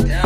Yeah.